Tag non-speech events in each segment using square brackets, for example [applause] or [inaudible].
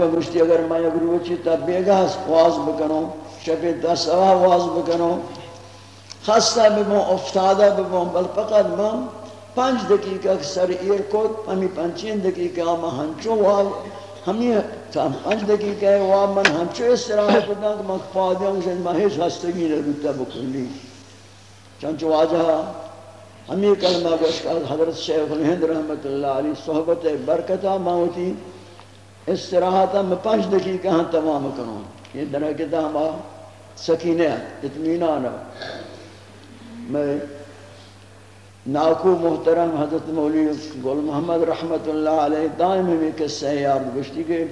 و مشتی اگر میں اگر روچی تا بیگا واز بکنوں شب دس آوا واز بکنوں خستہ ببوں افتادہ ببوں بل فقط من پنج دقیقہ سر ایر کود، ہمی پنچین دقیقہ آما ہنچو واز ہمی پنج دقیقہ ہے وا من ہنچو اس طرح کدنا کہ من فادیاں شد میں ہیچ ہستگی نروتا بکلی چنچو واجہ ہمی کلمہ گوشکال حضرت شیخ الہند رحمت اللہ علی صحبت برکتہ ماوتی استراحتا میں پانچ دقیقہ ہاں تمام کروں۔ یہ درہ کتا ہما سکینہ اتمینان میں ناکو محترم حضرت مولی گل محمد رحمت اللہ علیہ دائم میں قصہ یاد گشتی کہ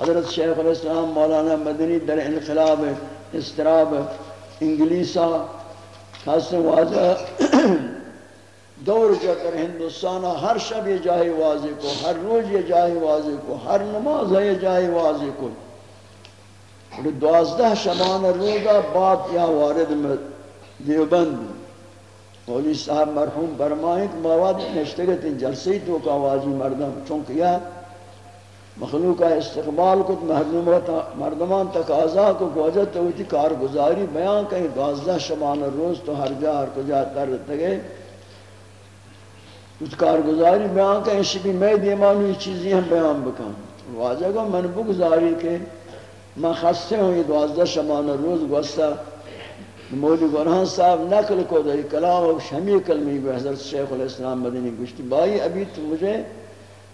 حضرت شیخ علیہ السلام مولانا مدنی در انقلاب استراب انگلیسا خاص واضح دور جا کر ہندوستان ہر شب یہ جاہی واضح کو، ہر روز یہ جاہی واضح کو، ہر نماز یہ جاہی واضح کو۔ دوازدہ شبان روزہ بعد یا وارد میں دیوبند۔ مولی صاحب مرحوم برمائیں کہ مواد نشتگت جلسی تو کا واضح مردم، چونکہ یہ مخلوق کا استقبال کو مردمان تقاضا کو گوجت ہوتی کارگزاری، بیان کہیں دوازدہ شبان روز تو ہر جا، ہر کجا تر تگے۔ اس کارگزاری بیان کہ اس بھی میں دیمانی چیزیں ہم بیان بکن۔ واضح کو من بگزاری کہ میں خستے ہوں یہ دوازدہ شمان روز گوستا۔ مولی گناہ صاحب نقل کو داری کلام و شمی کلمی بھی حضرت شیخ علیہ السلام مدنی گوشتی بائی ابھی تو مجھے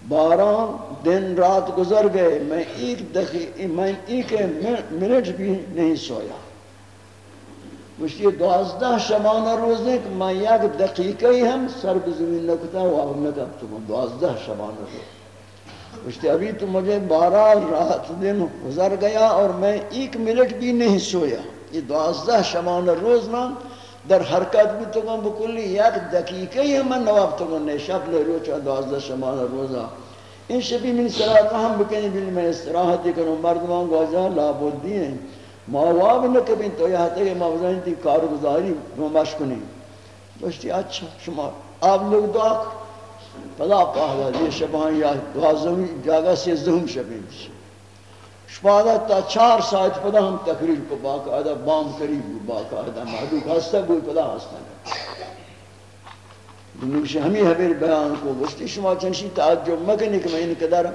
بارہ دن رات گزر گئے۔ میں ایک دقیق میں ایک منٹ بھی نہیں سویا۔ مشتی دوازدہ شبانہ روز ہے کہ میں یک دقیقہ ہی ہم سر بزمین لکتا ہوں وہ نکب تو دوازدہ شبانہ روز۔ مشتی ابھی تو مجھے بارہ رات دن گزر گیا اور میں ایک منٹ بھی نہیں سویا۔ یہ دوازدہ شبانہ روز نا در حرکت بھی تو کم بکلی یک دقیقہ ہی ہم نواب تو کم شب لے روچا دوازدہ شبانہ روزہ۔ ان شبی من صلاح رحم بکنی بلی میں استراحتی کنوں مردمان گوازہ لابودی ہیں ماواب نہ کبھی تو یہاں تک موزن تھی کارگزاری مش کنی گوشتی اچھا شما آپ لوگ دعا پدا پہلا یہ شبان یا دوازوی جاگہ سے زہم شبین شپادا تا چار ساعت پدا ہم تقریر کو باقاعدہ بام قریب باقاعدہ محدود ہستا گوئی پدا ہستا نوش ہمیں حبیر بیان کو. گوشتی شما چنشی تعجب مکنی کہ میں ان قدر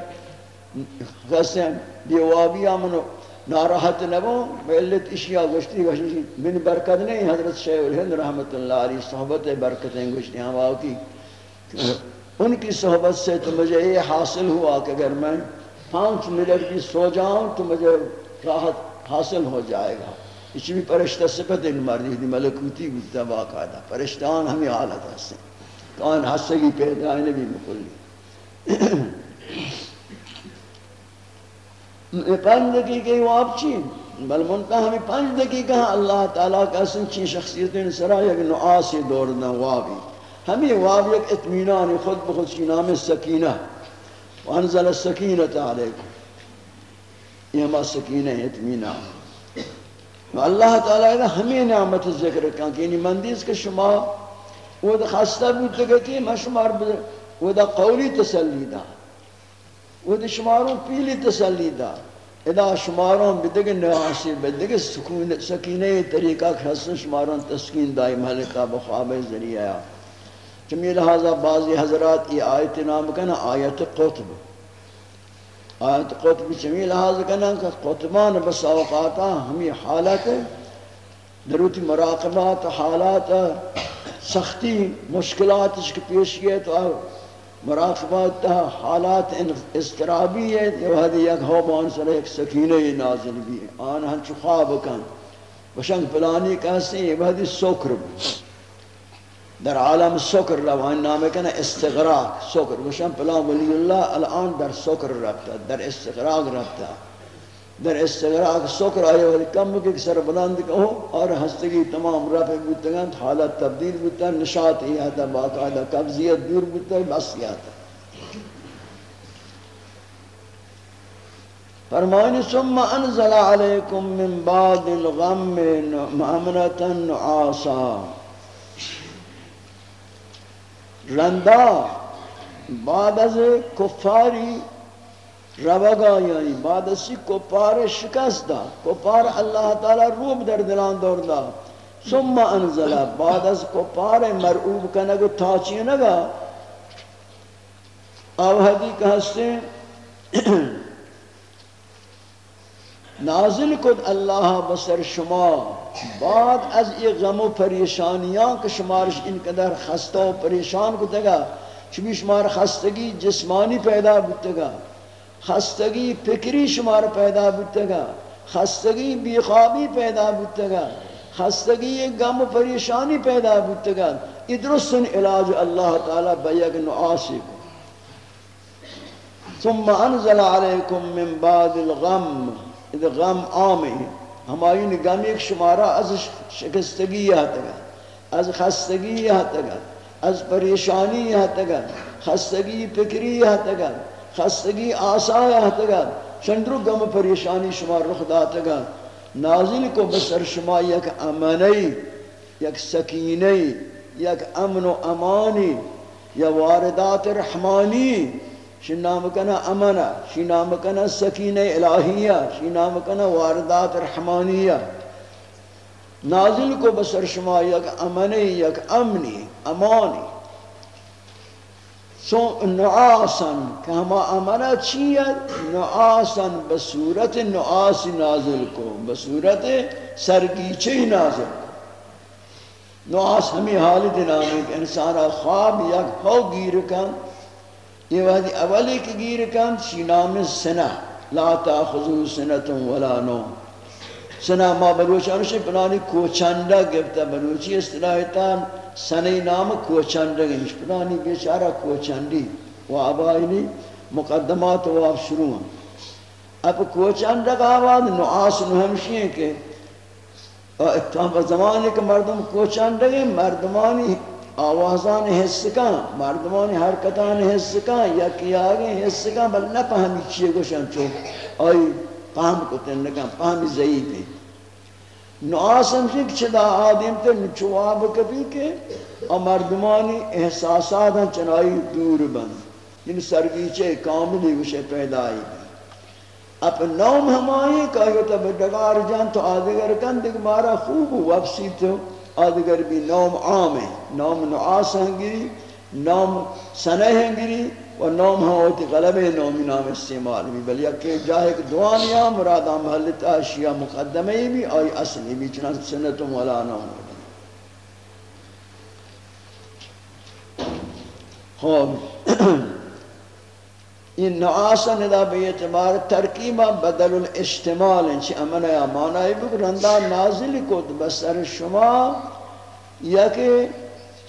خستے ہیں دیوابی آمنو ناراحت نبو ملت اشیاء گوشتی گوشتی من برکت نہیں، حضرت شیخ الہند رحمت اللہ علیہ صحبت برکتیں گوشتی ہم آتی ان کی صحبت سے تو مجھے یہ حاصل ہوا کہ اگر میں پانچ منٹ بھی سو جاؤں تو مجھے راحت حاصل ہو جائے گا۔ اس بھی پرشتہ صفت ان مردی دی ملکوتی گتا باقاعدہ پرشتان ہمیں حالت ہستے کان حسگی پیدا ہے نبی مکلی پانچ دقیقے واب چی بل منتا ہمیں پانچ دقیقہ اللہ تعالیٰ کا سنچی شخصیت سرا یک نعاسی دورنا وابی ہمیں واب یک اتمینان خود بخود چی نام سکینہ۔ وانزل السکینت علیکم۔ یہ ہما سکینہ اتمینان اللہ تعالیٰ نے ہمیں نعمت ذکر کہا کہ یعنی مندیز کے شما، وہ دا خستہ بھی تکتی میں شمار وہ دا قولی تسلی دا۔ وہ دی شماروں پیلی تسلی دا۔ ادا شماروں بدگ نواسی بدگ سکون، سکینہ طریقہ خسن شماروں تسکین دائی ملکہ بخواب ذریعہ چمی لہذا بعضی حضرات یہ آیت نام کنا آیت قطب۔ آیت قطب چمی لہذا کنا کہ قطبان بس اوقاتا ہمیں حالت، دروتی مراقبات، حالات، سختی مشکلات اس کے پیش کیے تو مراقبات تا حالات استرابی ہے، یہ وحدی یک ہوبان سر ایک سکینہ نازل بھی ہے۔ آن ہن چو خواب کن۔ وشنگ پلانی کہستے ہیں یہ وحدی سکر بھی۔ در عالم سکر روان نامے کنا استغراق سکر۔ وشنگ پلان ولی اللہ الان در سکر رکھتا در استغراق رکھتا در استغراق سکر آئے والی کم کے سر بلند کہو اور ہستگی تمام رفع بودتگان حالت تبدیل بودتا نشاط ہی آتا، باقاعدہ قبضیت دور بودتا بس ہی آتا۔ فرمائنی ثم انزل علیکم من بعد الغم مامنتا نعاسا۔ رندا بعد از کفاری روگا یعنی بعد اسی کپار شکست دا کپار اللہ تعالی روب در دلان دور دا ثم انزل بعد از کپار مرعوب کنگو تاچی نگا. آو حدی کہ ہستے نازل کد اللہ بسر شما. بعد از یہ غم و پریشانیاں کہ شمارش ان قدر خستہ و پریشان کو تگا چمی شمار خستگی جسمانی پیدا بتگا. خستگی فکری شمار پیدا بتگا خستگی بیخوابی پیدا بتگا خستگی غم و پریشانی پیدا بتگا ادرسن علاج اللہ تعالی بیگ نعاسی کو ثم انزل علیکم من بعد الغم، اذا غم آمی ہمائی غم ایک شمارہ از شکستگی یہاں تگا از خستگی یہاں تگا از پریشانی یہاں تگا خستگی فکری یہاں تگا خستگی آسا یہاں تگا چندرو غم پریشانی شما رخ داتگا نازل کو بسر شما یک امنی، یک سکینی، یک امن و امانی، یا واردات رحمانی. شی نام کنا امنا، شی نام کنا سکین الہیہ، شی نام کنا واردات رحمانیہ. نازل کو بسر شما یک امنی یک امنی، امانی. سو نعاسن کہ ہما امنا چیت نعاسن بصورت نعاس نازل کو بصورت سرگیچی نازل کو نعاس ہمیں حالت نامی کہ انسان خواب یک ہو گیر کن یہ وحدی اولی کی گیر کن شی نام سنہ لا تاخذو سنتم ولا نوم سنہ ما بلوچانوشی پنانی کوچندہ گفتا بلوچی اصطلاحیتان سنی نام کوچندہ گمش پنانی بیچارہ کوچندی و آبائنی مقدمات و آپ شروع ہیں اب کوچندہ کا آباد نعاس نحمشی ہیں کہ زمانے کے مردم کوچندہ گئے، مردمانی آوازان حس کن مردمان حرکتان حس کن یکی آگے حس کن بل نہ پہمی چیئے گوشن چو۔ آئی پہم کتن نکن پہمی ضعیف ہے۔ نعاسم شک چدا آدم تے نچواب کبھی کہ مردمانی احساسات ہیں چنائی دور بند۔ یعنی سرگیچے کاملی گوشے پیدا آئی۔ اب نوم ہمائی کہا کہ ڈگار جان تو آدھگر کن دیکھ مارا خوب وفسی تو آدگر بھی نوم عام ہے۔ نوم نعاس ہنگری نوم سنہ ہنگری و نوم ہاں ہوتی غلب نومی نام استعمال بھی بل یکی جاہے کہ دوانیا مراد محلت اشیاء مقدمہ بھی، آئی اصلی بھی چنان سنتم ولا نوم خوب این نعاس ندا به اعتبار ترکیبا بدل الاجتمال انچی امن یا معنی بگرندہ نازل کد بسر شما یکی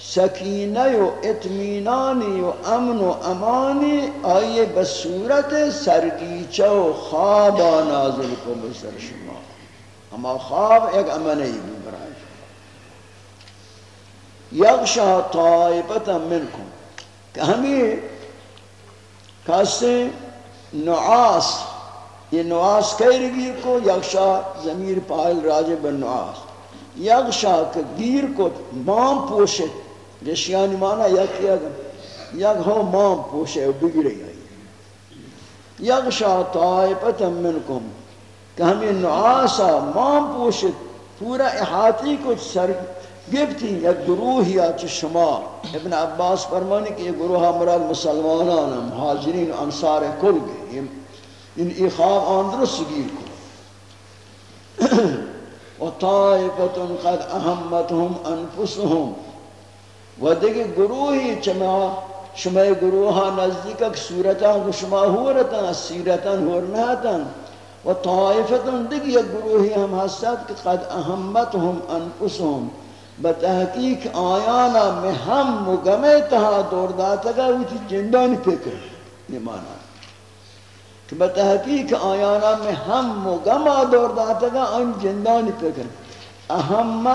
سکینه و اطمینانی و امن و امانی، آئیے بصورت سرگیچه و خواب نازل کو بسر شما اما خواب ایک امنی بھی برای یغشا طائبتا منکم. کہ ہمیں کہتے نعاس یہ نعاس کہر گیر کو، یغشا ضمیر پائل راجع بن نعاس. یغشا کہ گیر کو مام پوشت گشیانی مانا یک یک یک ہو مام پوشے و بگڑے گئی یک یغشا طائبتا منکم کہ ہمیں نعاسا مام پوشت پورا احاطی کو سر گفتی یک گروہ یا چھ شما ابن عباس فرمانی کہ یہ گروہ مراد مسلمانان مہاجرین انصار کل گئے ان اخواب آن درست گیر کو و وطائفت قد اهمتهم انفسهم و دیگه گروهی چما شما گروه ها نزدیک اک صورتان شما هورتان سیرتان هور نهتان و طائفتان دیگه یک گروهی هم هستد که قد اهمت هم اهمتهم انفسهم به تحقیق آیانا مهم و گمه تها دورداتگا تی جندانی پکر نمانا۔ که به تحقیق آیانا مهم و گمه دورداتگا آن جندانی پکر اهم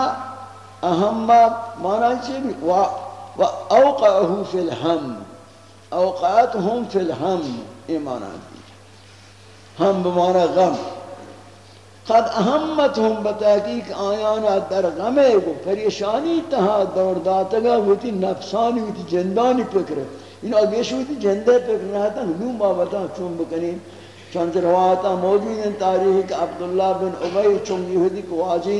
أهم ما مناجم وأوقعه في الهم. أوقعتهم في الهم إيمانا هم بمعنى غم. قد أهمتهم بتحقيق آيانا در غمه و پریشانی تها دور دورداتگا ویتی نفسانی ویتی جندانی فکر. اینا اگیش ویتی جنده فکر رہتا نو بابتا چون بکنیم. چند روایتا موجود ہیں تاریخ عبداللہ بن عبی چون یهودی کو واجی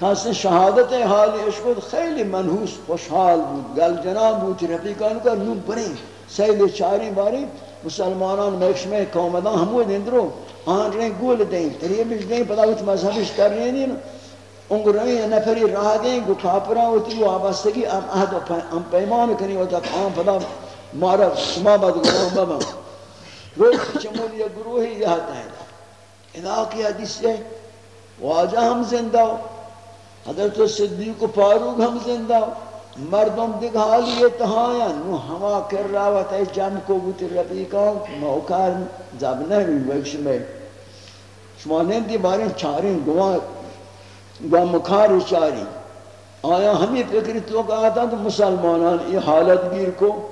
کسی شہادت حالی اشکود خیلی منحوس، خوشحال بود. گل جناب بود رفیقان کا نو بریں سیل چاری باری، مسلمانان مکش میں قومدان ہمو دندرو آن رہیں گول دیں تریبش دیں پدا وچ مذہبش کر رہے ہیں ان کو رہیں نفری راہ دیں، گو کافران ہوتی وابستگی ام عہد ام پیمان کنی ہوتا آن پدا مارا شما بعد گناہ بابا روز چمول یا گروہی یہاں تائیں ادا کی حدیث ہے واجہ ہم زندہ ہو۔ حضرت صدیق فاروق ہم زندہ مردم دیکھ حالی اتحایا ہاں نو ہما کر رہا راوت ہے، جم کو بوتی رفیقا موقع زب نہیں بکش میں۔ شما نیندی باریں چاریں گواہ گواہ مکھاری چاری۔ آیا ہمیں فکری تو کہا تھا تو مسلمانان یہ حالت گیر کو۔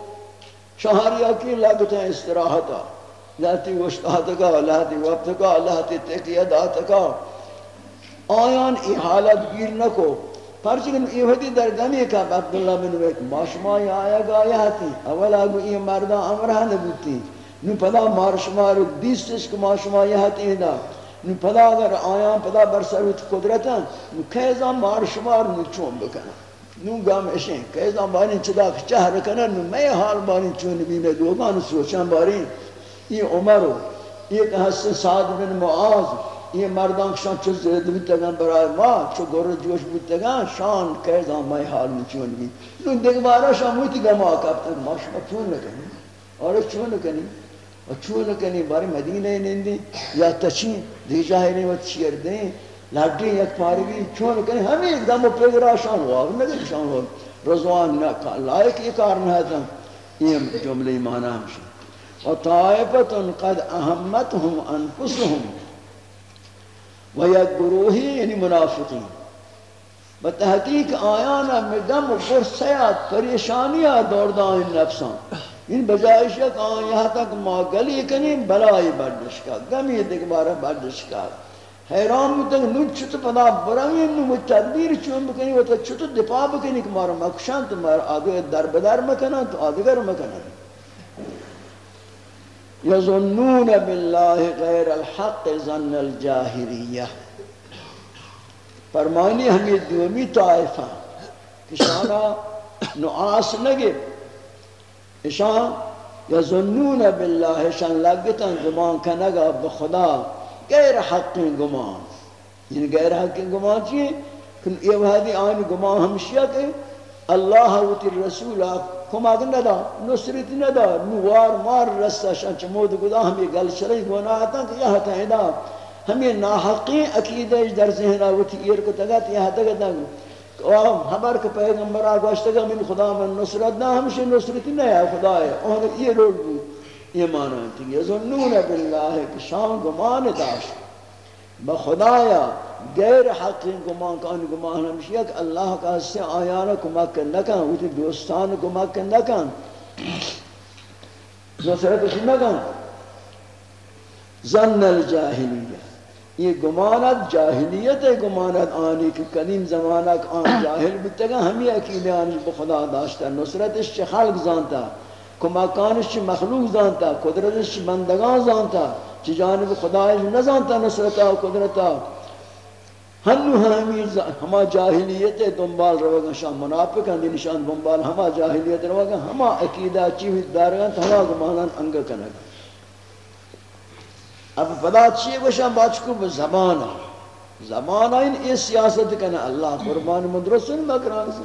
شہریہ کی لگتا ہے استراحتا لاتی وشتات کا لاتی وقت کا لاتی تقیدات کا آیان ای حالت گیر نکو. پرچکن ایوہدی در دمی کا عبداللہ بن ویت ماشمای آیا گا آیا تھی اولا گو ای مردان امرہ نبوتی نو پدا مارشمار دیستش که ماشما یه حتی دا نو پدا اگر آیان پدا برسروت قدرتا نو کیزا کیزان مارشمار نو چون بکنا نو گام اشین. کیزان بارین چدا چهر کنن نو می حال بارین چون بیمه دوگان سوچن بارین. این عمرو ایک حسن سعد بن معاذ یہ مردان شان چو زید بودتگان برای ما چو گر جوش بودتگان شان کردان مای حال می چون بی نون دیگه بارا شان مویتی گما کبتن ما شما چون نکنی؟ آره چون نکنی؟ و چون نکنی؟ باری مدینه نندی یا تچین دی جاہی و چیر دیں لڈی یک پارگی چون نکنی؟ ہمیں ایک دم پیگرا شان واغ نگر شان واغ رضوان لائق یہ کار نہ تھا یہ جملے معنی ہمشہ وطائفت قد اهمتهم انفسهم. و یک گروہی یعنی منافقین۔ بتحقیق آیانا میں غم و فرسیات پریشانیاں، دوردان نفسان۔ ان بجائش یک آن یہاں تک ما گلی کنیم بلائی بردشکا گمی دیکھ بارا بردشکا حیران مدن نو چھت پدا برائیم نو متدبیر چون بکنی و تا چھت دفاع بکنی کہ مارا مکشان تو مارا آدھو در بدر مکنن تو آدھگر مکنن یظنون باللہ غیر الحق ظن الجاہریہ فرمانی ہمیں دومی طائفہ کہ شانا نعاس لگے۔ شان یظنون باللہ شان لگتا گمان کنگا بخدا غیر حق گمان۔ یعنی غیر حق گمان چیئے؟ کہ یہ وحدی آنی گمان ہمشیہ کہ اللہ و تی رسول آپ کمک ندا، نصرت ندا، نوار مار رستا شان چمود گدا، ہمیں گل شرعی گناہ تا کہ یہ تا ہدا ہمیں ناحقی عقیدہ در ذہن آوتی، ایر کو تگت یہ تگت نگو خبر کہ پیغمبر آگوشتگا من خدا من نصرت نہ ہمشہ نصرت نہ ہے خدا ہے۔ اور یہ روڈ بود یہ معنی ہے۔ یہ ظنون باللہ کہ شان گمان داشت۔ بخدایا غیر حق گمان کان گمان ہمشی کہ اللہ کا سے آیانا کمک نہ کن وہ دوستان کمک نہ کن۔ نصرت اس نہ کن۔ ظن الجاہلیہ۔ یہ گمانت جاہلیت ہے، گمانت آنی کہ قدیم زمانہ آن جاہل بتگا ہمی عقیدے آنی بخدا داشتا نصرتش چھ خلق زانتا کمکانش چھ مخلوق زانتا قدرتش چھ بندگان زانتا۔ چھ جانب خدایش نزانتا نصرتا و قدرتا۔ ہنو ہمی ہما جاہلیت دنبال روگا شان منافق ہیں نشان دنبال ہما جاہلیت روگا ہما عقیدہ چیوی دارگان ہما گمانان انگا کنگا۔ اب پدا چیئے گوشان باچکو بزبانا زبانا ان اس سیاست کنا۔ اللہ قربان مدرسن مکران سے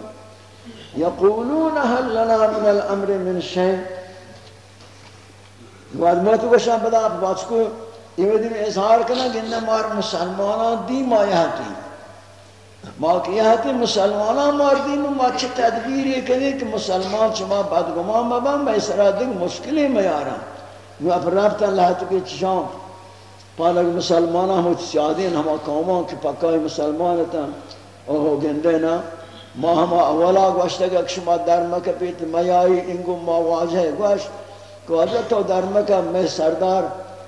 یقولون هل لنا من الامر من شیء واد مرتو گوشان پدا باچکو یہ دن اظہار کرنا کہ انہا مار مسلمانان دی ما یہاں ما کہ یہاں تی مسلمانان مار دی ما چھ تدبیر یہ کہنے کہ مسلمان چما بدگمان مبان میں سرا دیکھ مشکلی میں آرہا وہ اپ رابطہ اللہ تو کہ چشام پالک مسلمانان ہو سیادین ہما قومان کی پکای مسلمان تا اوہ گندے نا۔ ما ہما اولا گوشتا کہ شما در مکہ پیت میائی انگو ما واجہ گوشت۔ واجہ تو در مکہ میں سردار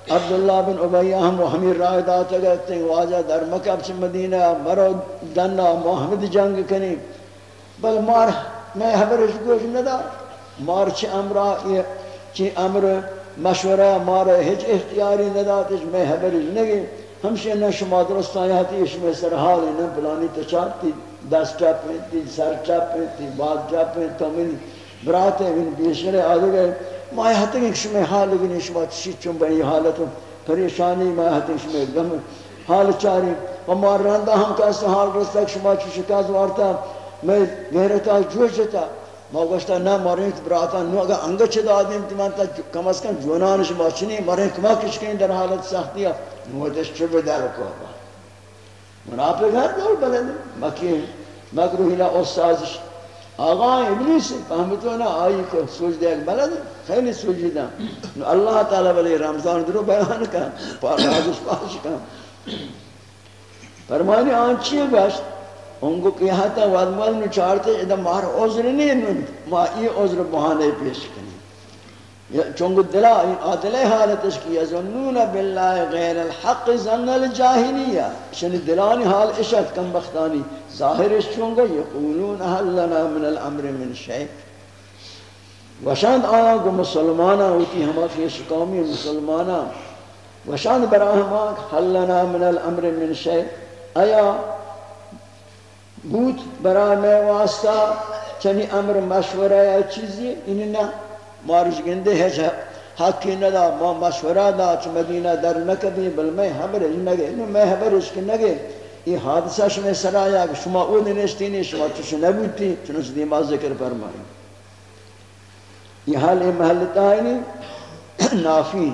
عبداللہ بن عبیہ ہم و ہمیں رائے داتا گئتے ہیں واجہ در مکہ سے مدینہ، مرو دنہ، محمد جنگ کنی۔ بل مار، میں حبرش گوش ندا مار چھ امرہ چھ امر مشورہ مارا ہیچ اختیاری ندا نداتش میں حبرش نگی۔ ہمشہ نہ شما درستان یہاں اس میں سرحال نہ پلانی تچاتی دس چاپیں تی سر چاپیں تی بات چاپیں تو من براتے من بیشر آدھے گئے۔ ما یہاں تک شما حال لگنی شما تشید چون بہی حالت پریشانی ما یہاں تک شما گم حال چاری و مار رندہ ہم کیسے حال رستا شما چو شکاز وارتا میں غیرتا جوشتا ما گوشتا نہ مارین براتا نو اگر انگا چه دادیم تی من تا کم از کم جونانش باچنی مارین کما کشکین در حالت سختی نو دش چه بدر کو خیلی سوچیدہ اللہ تعالی بلی رمضان درو بیان کا پاکازش پاش کا فرمانی آن چیئے گشت ان کو کہا تھا وادمال نے چارتے ادھا مار عذر نہیں ما یہ عذر بہانے پیش کریں چونکہ دلا ان آدلے حالت اس کی یظنون باللہ غیر الحق ظن الجاہلیہ شنی دلانی حال اشت کم بختانی ظاہر اس چونکہ یقولون حل لنا من الامر من شیء وشاند آیا کو مسلمانہ ہوتی ہما فیش قومی مسلمانہ وشاند براہما حل لنا من الامر من شیء آیا بود برای میں واسطہ چنی امر مشورہ یا چیزی انہی نا مارش گندے ہے حقی ندا ما مشورہ دا چھ مدینہ در نکبی بل میں حبرش نگے. انہوں میں حبرش کی نگے. یہ حادثہ شما سرایا کہ شما او ننشتی نہیں شما چش نبوتی چنس دیما ذکر فرمائی. یہ حال محلتا ہے نہیں نافی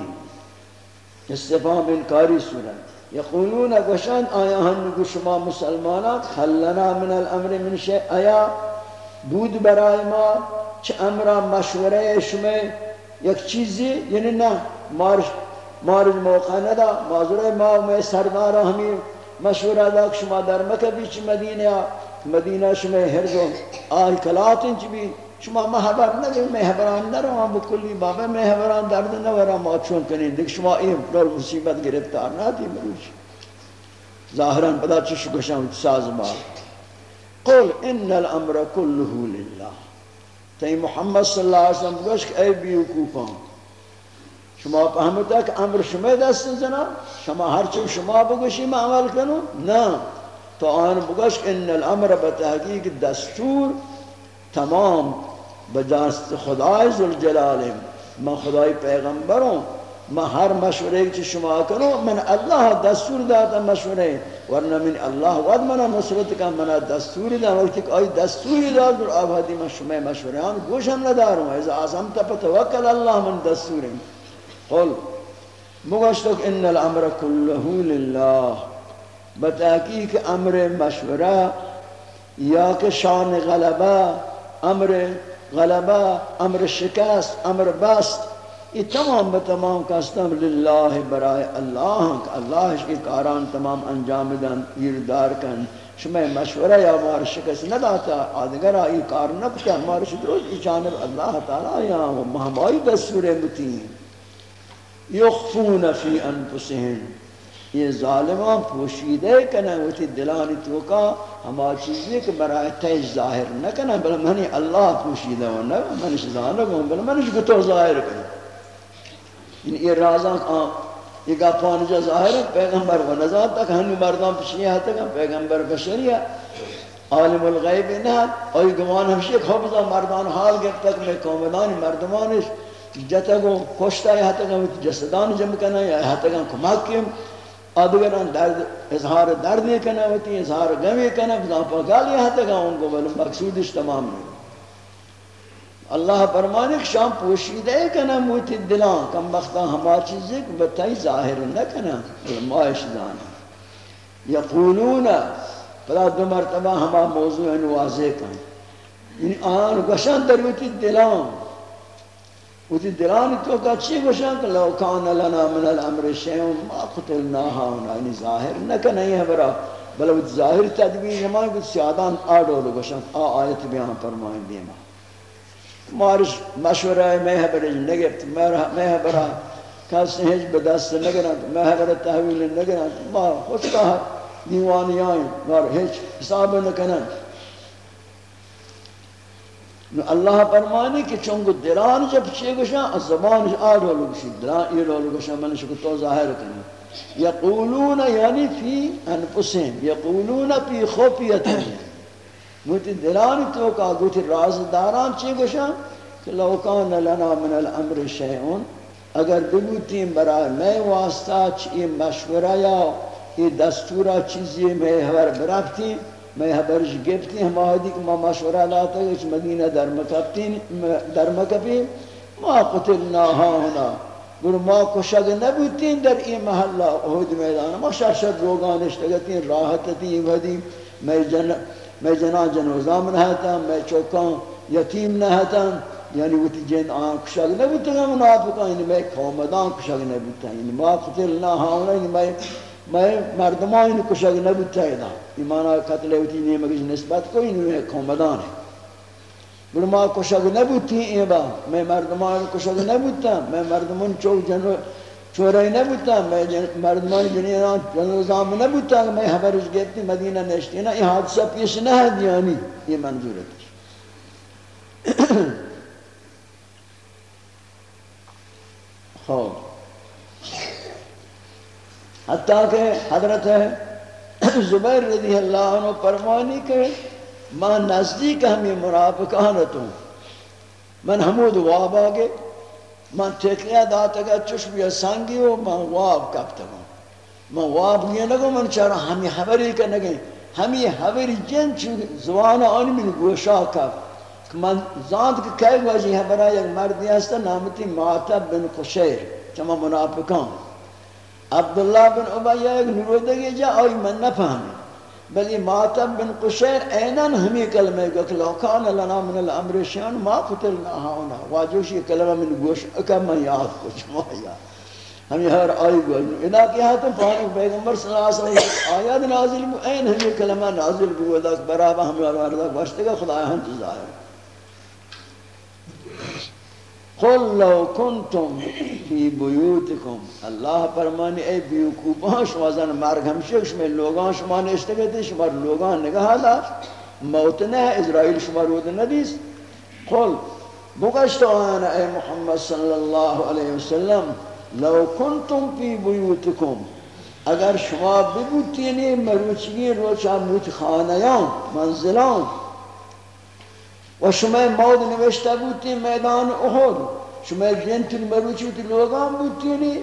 استفام انکاری صورت یقولون گوشان آیا هنگو شما مسلمانات حلنا من الامر من شیء، آیا بود برای ما چه امر مشوره شما؟ یک چیزی یعنی نه مارش مارج موقع ندا، معذور ما و میں سردار ہمیں مشورہ دا شما در مکہ بیچ مدینہ مدینہ شما ہرزو آل کلاتن چی بھی شما محبر نگے محبران نرو بکلی بابا محبران درد نورا ما چون کنین دیکھ شما این پر مصیبت گرفتار نہ تھی مروش ظاہران پدا چش گشاں ساز ما. قل ان الامر كله لله. تی محمد صلی اللہ علیہ وسلم گوش کہ اے بیوکوفان شما فهمتا کہ امر شما دست زنا شما ہر چیز شما بگوشی ما عمل کنو نا تو آن بگوش ان الامر بتحقیق دستور تمام بجانست خدای ذوالجلال. من خدای پیغمبر ہوں میں ہر مشورے کی شما کروں من اللہ دستور داتا مشورے ورنہ من اللہ ود منا نصرت کا منا دستور دا وقت کہ آئی دستور دا در آبادی میں شما مشوریان گوشم نداروں ایزا آزمتا پتوکل اللہ من دستور قل مگوشتک ان الامر کلہو للہ بتحقیق امر مشورہ یا کہ شان غلبہ امر غلبہ، امر شکست، امر بست، یہ تمام بتمام کستم للہ برائے اللہ ہاں اللہ کی کاران تمام انجام دن ایردار کن۔ شما مشورہ یا مار شکست نہ داتا آدگر آئی کار نہ کتا مار شدروز ای جانب اللہ تعالی یا مہمائی دستور متین۔ یخفون فی انفسہن۔ یہ ظالمان پوشیدے کنا ہوتی دلانی توکا ہما چیزی کہ برای تیج ظاہر نہ کنا بل منی اللہ پوشیدہ ہو نہ منش ظاہر ہو بل منش گتو ظاہر کنا ان یہ رازاں آن یہ گا پانجا ظاہر ہے پیغمبر و نظام تک ہنو مردان پشنی ہے تک پیغمبر بشری ہے عالم الغیب نہ اور گمان ہمشی خوبزا مردان حال گفت تک میں قومدانی مردمانش جتگو خوشتا ہے تک جسدان جمع کنا یا تک کمک کیم آدگران درد، اظہار درد نہیں کرنا ہوتی اظہار گمی کرنا فضا پاکالی ہاتھ گا ان کو بلو مقصودش تمام نہیں اللہ فرمانے کہ شام پوشیدہ ہے کنا موتی دلان، کم وقتا ہما چیزیں کہ بتائی ظاہر نہ کنا علمائش دانا۔ یقولون پدا دو مرتبہ ہما موضوع واضح کن یعنی آن گشان در موتی دلان وتی دلان تو کا چی گوشان کہ لو کان لنا من الامر شیء ما قتلناها ہونا یعنی ظاہر نہ کہ نہیں ہے برا بل وہ ظاہر تدبیر ہما کہ سیادان آڈو لو گوشان آ آیت بیان فرمائیں دیما مارش مشورہ میں ہے برا نگفت میں ہے برا کس ہج بدست نگرا میں ہے برا تحویل نگرا ما خوش کہا دیوانی آئیں، مار ہج حساب نہ کنن۔ نو اللہ فرمانی کہ چونگو دلان جب چیئے گوشا زبان آلو لگوشی دلان ایلو لگوشا من شکو تو ظاہر کنی یقولون یعنی فی انفسهم یقولون فی خوفیتهم موتی دلان تو کا گوتی رازداران چیئے گوشا کہ لو کان لنا من الامر شیعون۔ اگر بگوتیم برای میں واسطہ چی مشورہ یا یہ دستورہ چیزی میں حبر برفتیم میں حبرش گفتی ہم آدھی کہ ما مشورہ لاتا ہے کہ مدینہ در مکفی ما قتلنا ہا ہونا گر ما کشگ نبوتین در این محلہ احد میدان۔ ما شرشد روگانشتگتین راحتتین ودی میں جن میں جنا جنوزام نہتا میں چوکان یتیم نہتا یعنی وہ تی جن آن کشگ نبوتا گا منافقا یعنی میں قومدان کشگ نبوتا یعنی ما قتلنا ہا ہونا یعنی میں مردمان کشک نبود نا ایمان قتل نہیں مگر نسبت کو اینو ایک خامدانه بل ما کشک نبود تی ایبا میں مردمان کشک نبودتا میں مردمان چوک جن چورے نہ نبودتا میں مردمان جنیران جن زام نبودتا میں خبر حبرش گیتی مدینہ نشتی. نا یہ حادثہ پیش نہ ہے یعنی یہ منظور ہے [coughs] خوب حتیٰ کہ حضرت زبیر رضی اللہ عنہ فرمانی کہ میں نزدیک ہمیں مرافقانتوں من حمود واب آگے، من ٹھیکیا داتا گا چشم سانگی ہو، من واب کبتا ہوں۔ من واب گیا لگو من چارا ہمیں حبری کا نگے۔ ہمیں حبری جن چو زوان آنی من گوشا کب من زاند کہ کئی واجی حبرہ یک مردی ہستا، نامتی معتب بن قشیر چما منافقان۔ عبداللہ بن عبیہ ایک نرودگی جا، آئی من نفہمی۔ بلی ماتب بن قشیر اینن ہمی کلمہ گت لو کان لنا من الامر شان ما قتلنا ہونا واجوشی کلمہ من گوش اکا، من یاد کچھ ما یاد۔ ہمی ہر آئی گوش۔ ادا کیا تو پانی پیغمبر صلی اللہ علیہ وسلم آیات نازل بو، این ہمی کلمہ نازل بو برابا ہمی والا گوشتگا خدا ہم ظاہر۔ قل لو کنتم فی بیوتکم۔ اللہ فرمانی اے بیوکوبان شما زن مرگ ہمشک شما لوگان، شما نشتے گئے شما لوگان نگاہ داشت موت نہ ہے اسرائیل شما رود ندیس۔ قل بگشت آنا اے محمد صلی اللہ علیہ وسلم، لو کنتم فی بیوتکم۔ اگر شما ببوتینی مروچگی روچا موت خانیان، منزلان و شما مود نوشته بودی میدان احد شما جنتون مروچی بودی لوگان بودی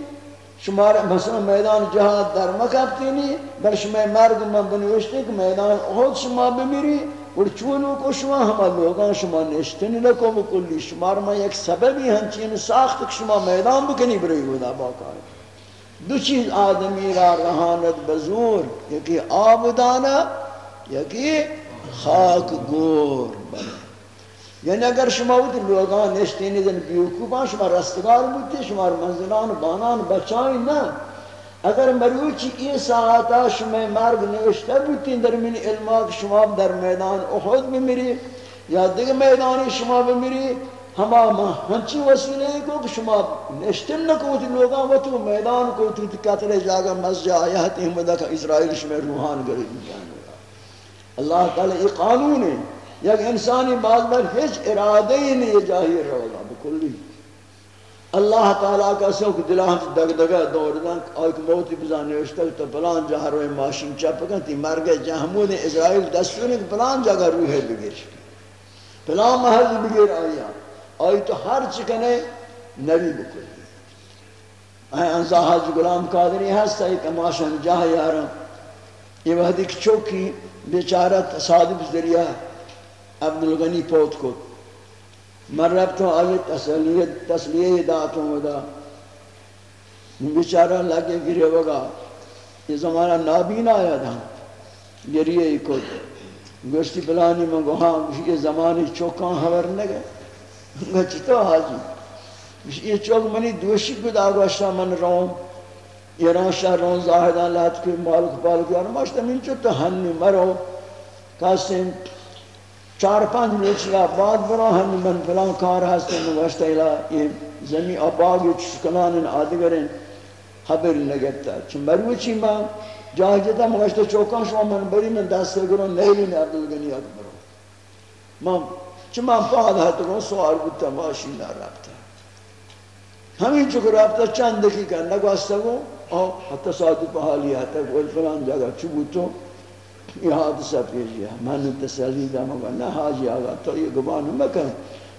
شما مثلا میدان جهاد در مکبتینی بر شما مرگ من بنوشته که میدان احد شما بمیری و چونو کو شما همه لوگان شما نشتنی نکو بکلی شما را من یک سببی هنچین ساخت که شما میدان بکنی برای خدا باقای دو چیز آدمی را رهاند بزور یکی آب دانا یکی خاک گور بله یعنی اگر شما بود لوگان نشتینی دن بیوکوبان شما رستگار بودی شما منزلان بانان بچائی نه. اگر مروچی این ساعتا شما مرگ نوشته بودین در من علما شما در میدان احد بمیری یا دیگه میدانی شما بمیری ہما ما ہنچی وسیلے کو کہ شما نشتن نکو تی لوگاں و تو میدان کو تو قتل جاگا مسجد آیا تی ہم کہ اسرائیل شما روحان گری اللہ تعالی یہ قانون ہے یک انسانی بعض بار ہیچ ارادہ ہی نہیں جاہی رولا بکلی اللہ تعالیٰ کا سوک دلان دگ دگا دور دن آئیک موتی بزانے اشتاک تو پلان جہاں روی ماشین چپکن تی مر گئے مرگے جہمود اسرائیل دستور پلان جگہ روحے بگیر. پلان محل بگیر آیا آئی تو ہر چکنے نبی بکلی آئی انزا حج غلام قادری ہستا ایک ماشین جہاں یارم. یہ وحدی چوکی بیچارہ تصادف ذریعہ عبدالغنی پوت کو۔ من ربتوں آئی تسلیت تسلیہ داتوں ودا بیچارہ لگے گرے وگا یہ زمانہ نابین آیا تھا۔ گریے ہی کو۔ گوشتی پلانی میں گوہاں یہ زمانی چوکاں حور نگے گوشتی تو حاجی یہ چوک منی دوشی کو دا گوشتا من رون۔ ایران شاہ رون زاہدان لات کے مالک پالک۔ یار، ماشتا من چو تو ہنی مرو۔ کاسم چار پانچ روچیا بعد برا ہم من فلان کار ہستے میں وشتا الہ یہ زمین آباگی چشکنان آدگرین خبر لگتا چون مروچی ما جاہ جتا مگشتا چوکان شما من بری من دست گرون نیلین عبدالغنی اکبرو ما چما فعال ہے تو سوال بودتا ماشی نہ رابطہ ہمیں چکر رابطہ چند دقیقہ نگواستا گو اور حتی صادق حالی آتا ہے کوئی فلان جگہ چبوتو یہ حادثہ پیش گیا میں نے تسلی دا مگا نہ حاجی آگا تو یہ گبان مکن۔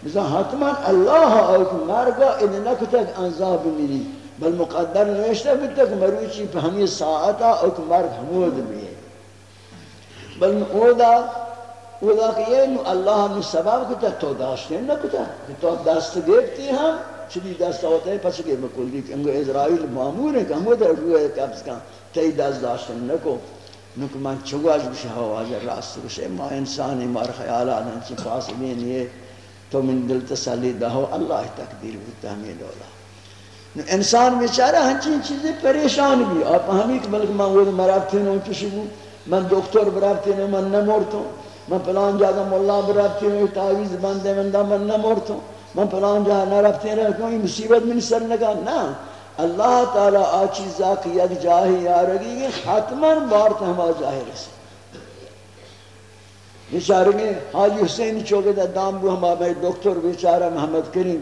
مثلا حتما اللہ آئیک مرگا ادھے نکتک انزاب میری۔ بل مقدر نوشتہ بھی تک مروچی پہ ہمیں ساعتا اوک مرگ حمود بھی ہے۔ بل اودا اودا کہ یہ نو اللہ ہمیں سبب کتا، تو داشتے نہ کتا۔ کہ تو دست گیبتی ہم، چلی دست ہوتا ہے، پس گئے بکل دی کہ انگو اسرائیل معمور ہے کہ ہم ادھر روئے قبض کا تی دست داشتے نکو نکو من چگواج بشہ واجہ راست بشہ ما انسانی مار خیالات ہیں چی پاس بین یہ تو من دل تسلی دہو اللہ تقدیر بودتا ہمیں دولا انسان بیچارہ ہنچین چیزیں پریشان بھی آپ ہمیں کہ بلکہ میں وہ مرابطے نو چشی بو. من دکتر برابطے نو من نمورتوں من پلان جاگا مولا برابطے نو تعویز بندے من دا من نمورتوں من پلان جا نرابطے نو کوئی مصیبت من سر نگا نا اللہ تعالی آ چیزا کی یک جاہی یارگی گی حتما بارتا ہما جاہی رسی بیچارے میں، حاجی حسین چوکے دا دام بو ہما بھائی دکتر بیچارہ محمد کریم۔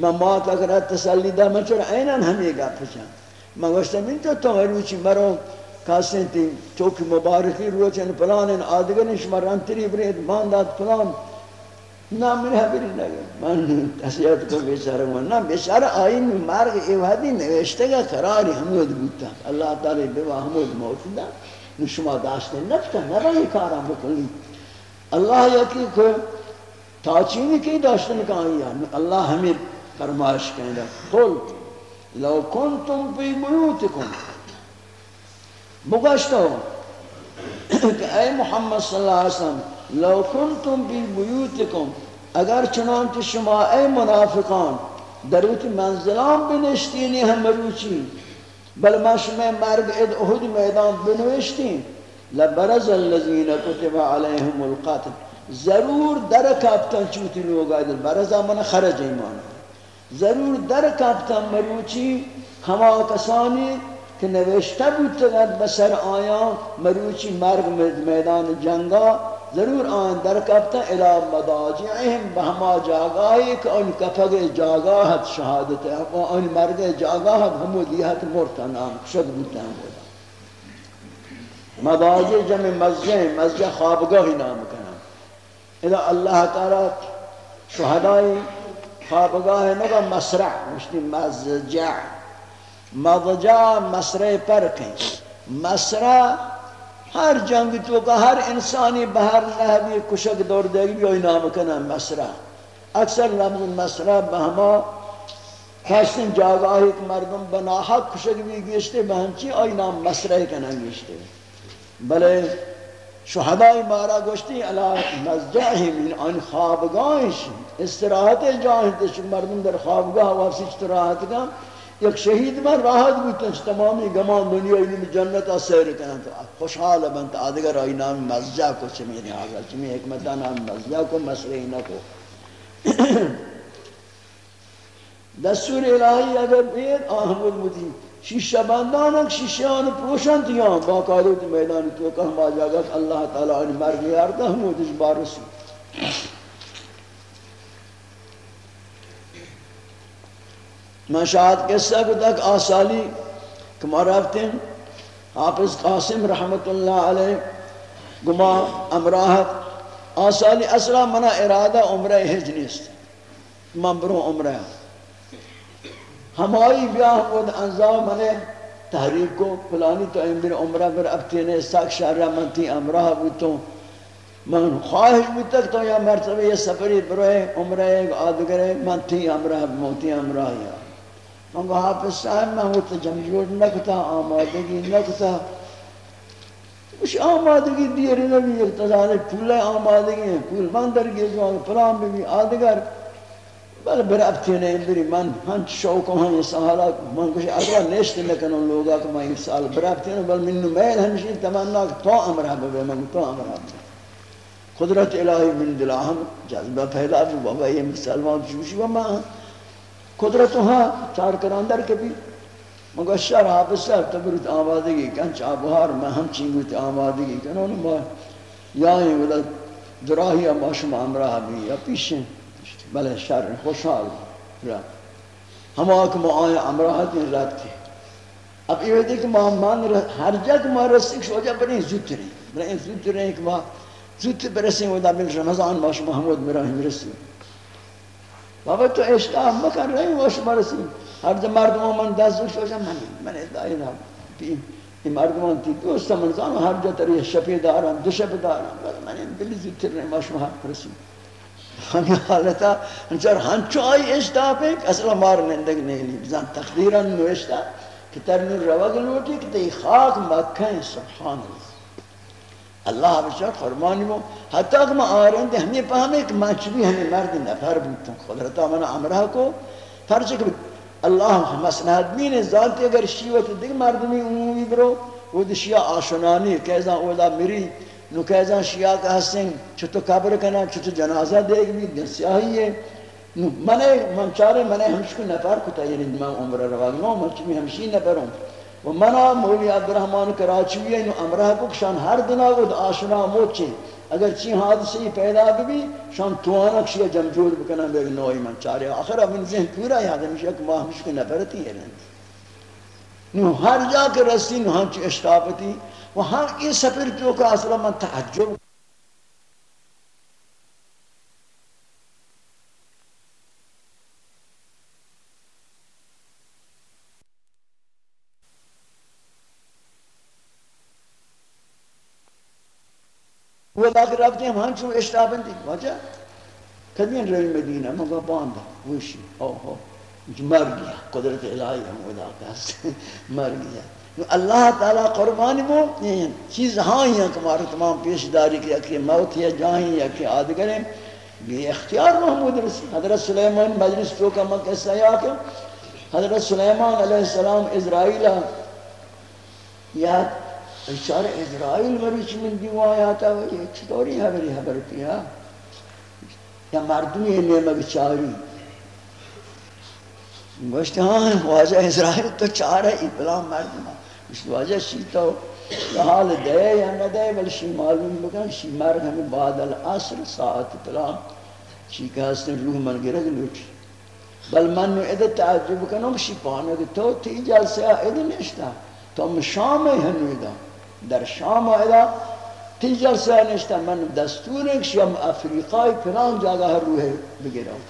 میں مات اگر تسلی دا میں چورا اینن ہمیں گا پچھا میں گوشتا من تو تو روچی مرو، کاسیں تی چوکی مبارکی روچن پلان آدگرن شما رانتری برید مانداد پلان۔ نا من حبری لگے من تحصیلات کو بیچارہ ہوں نا بیچارہ آئین مرگ ایوہدی نوشتے گا قراری حمود بودتا اللہ تعالی بوا حمود موجودا نشما داشتے نفتا نبایی کارا بکلی اللہ یکی کو تاچینی کی داشتن کہاں اللہ ہمیں فرمائش کہیں گا قل، لو کنتم فی بیوتکم۔ مگشتا ہو کہ اے محمد صلی اللہ علیہ وسلم لو کنتم فی بیوتکم اگر چنانچہ شما اے منافقان دروت منزلان بنشتینی ہم مروچی بل ما شما مرگ اد احد میدان بنوشتین لبرز الذین کتب علیہم القاتل ضرور در کاپتن چوتی لوگا دل برزا من خرج ایمان. ضرور در کاپتن مروچی ہما کسانی کہ نوشتہ بودتگد بسر آیا مروچی مرگ میدان جنگا. ضرور آن در کبتا الى مداجعهم بہما جاگاہی کہ ان کفگ جاگاہت شہادت ہے ان مرگ جاگاہت ہمو دیہت مرتا نام شد بودتا ہم مداجع جمع مزجع مزجع خوابگاہی نام کنا الى اللہ تعالی شہدائی خوابگاہ نگا مسرع مشتی مزجع مضجع مسرع پر مسرع هر جنگ تو که هر انسانی به هر نحوی کشک داردگی بیای نام کنن مصره. اکثر لفظ مصره به هما کسین جاگاهی که مردم به ناحق کشک بیگیشته به همچی آی نام کنن گیشته بله شهدای مارا گشتی علا مزجعهم این آن خوابگاهش استراحت جاهدش مردم در خوابگاه واسه استراحت کنن. یک شہید من راحت بودتن چھ تمامی گمان دنیا علم جنت ها سیر کنن تو خوشحال بنت آدگر آئی نام مزجا کو چھ میری حاضر چھ حکمتا نام مزجا کو مسئلہ نہ کو دستور الہی اگر بید آہمد مدی شیشہ بندانک شیشیان پروشن تیان باقارت میدان تو کہ ہم آجا گا اللہ تعالیٰ نے مرگ یارتا ہم وہ دش بارسی میں شاید قصہ کو تک آسالی کما رفتے ہیں۔ حافظ قاسم رحمت اللہ علیہ گما امراحت، آسالی اصلا منا ارادہ عمرہ حج نیست من برو عمرہ۔ ہماری بیاہ خود انزاو منے تحریک کو پلانی تو امبر عمرہ پر ابتینے ساک شہرہ منتی امراح بوتوں من خواہش بھی تک تو یا مرتبہ یہ سفری بروئے عمرہ ایک آدگرے منتی امراح، موتی امراح۔ یا من گو حافظ صاحب میں وہ تجمجور نکتا، آمادگی نکتا. کچھ آمادگی دیری نبی اقتضار پول آمادگی ہیں پول من در گئے جو پلان بھی بھی آدگر. بل بر ابتی نے بری، من ہنچ شوق ہوں یہ سہالا من کچھ اگر نیشت لکن ان لوگا کہ میں ایک سال بر ابتی بل منو میل ہمشی تمنا کہ تو امرہ بے من تو امرہ بے قدرت الہی من دلاہم جذبہ پہلا بھی بابا یہ مسلمان جوشی بابا قدرت ہاں چار کراندر کے بھی مگر شر حافظ صاحب تبرت آمادگی کنچ آبہار میں ہم چینگوت آمادگی کنون ما یائیں ولد دراہی اما شما امراہ بھی، یا پیشیں۔ بلے شر، خوشحال ہم آکھ آئے امراہ دین رات تھے اب یہ دیکھ کہ مان ہر جگ ما رسک شو جا بڑی زود رہے بڑی زود رہے کہ ما زود برسیں ودا بل رمضان، ما باش محمود براہیم رسی بابا تو اشتاہ مکن رہے واش مرسی ہر جب مردم من دست شو جا من من ادائی رہا این مردمان تی دوست من زان هر جا تری شفی دارم دو شب دارم. من این دلی زودتر نما شما پرسیم همین حالتا انچار هنچو آئی اشتاپه اصلا مار نندگ نیلی. بزن تقدیرا نوشتا کہ تر نور روگ لوٹی تی خاک مکہ سبحان اللہ الله همشا فرمانی ہو حتی اگر من آرنده همی پاهمه که من چوی همی مرد نفر بودتم. خدرتا من عمره کو. فرچه که الله مسند مین ذات اگر شیوت دیگه مردمی عمومی برو و دشیا آشنانی که ازا اولا میری نو که ازا شیا که هستن چطو قبر کنن چطو جنازه دیگه بید سیاهیه. نو من من چاره من همشکو نفر کتا یعنی من عمره روان من چمی همشی نفرم. و منا مولی عبدالرحمن کراچوی نو امرہ کو شان ہر دن کو آشنا موچے اگر چی حادثی پیدا بھی شان توانک شیع جمجور بکنا بے نوئی من چارے آخر ان ذہن پورا یاد مجھے کہ ماہ مشکل نفرتی ہے۔ نو ہر جا کے رسی نو ہم چی اشتابتی وہاں یہ سفر کیوں کا أصلا من تحجب وہ باقی رابطے ہم ہنچو اشتابن دی وجہ کدین روی مدینہ مگا باندھا وشی او ہو مر گیا قدرت الہی ہم ادا کہتے مر گیا اللہ تعالی قربانی مو چیز ہاں ہی ہیں کہ تمام پیش داری کیا کہ موت یا جاہیں یا کہ آدگریں بے اختیار محمود رسی حضرت سلیمان مجلس تو کا من کیسا یا کہ حضرت سلیمان علیہ السلام اسرائیل یا بیچار اسرائیل مریچ من دیو آیاتا و یہ چطوری حبری حبرتی ہے یا مردمی نعمت چاری گوشت ہاں واجہ اسرائیل تو چار ہے اطلاع مردم اس واجہ شیطا یا حال دے یا نہ دے بل شی معلوم بکن شی مرد ہمیں بعد العصر ساعت اطلاع شی کہ ہستن روح من گرد لوٹی بل من نو ادھا تعجب کنم شی پانک تو تی جلسے ادھا نشتا. تو ہم شام ہنو ادھا در شام آیدا تی جلسه نشتا من دستور شام افریقای پران جاگه روح بگیرم.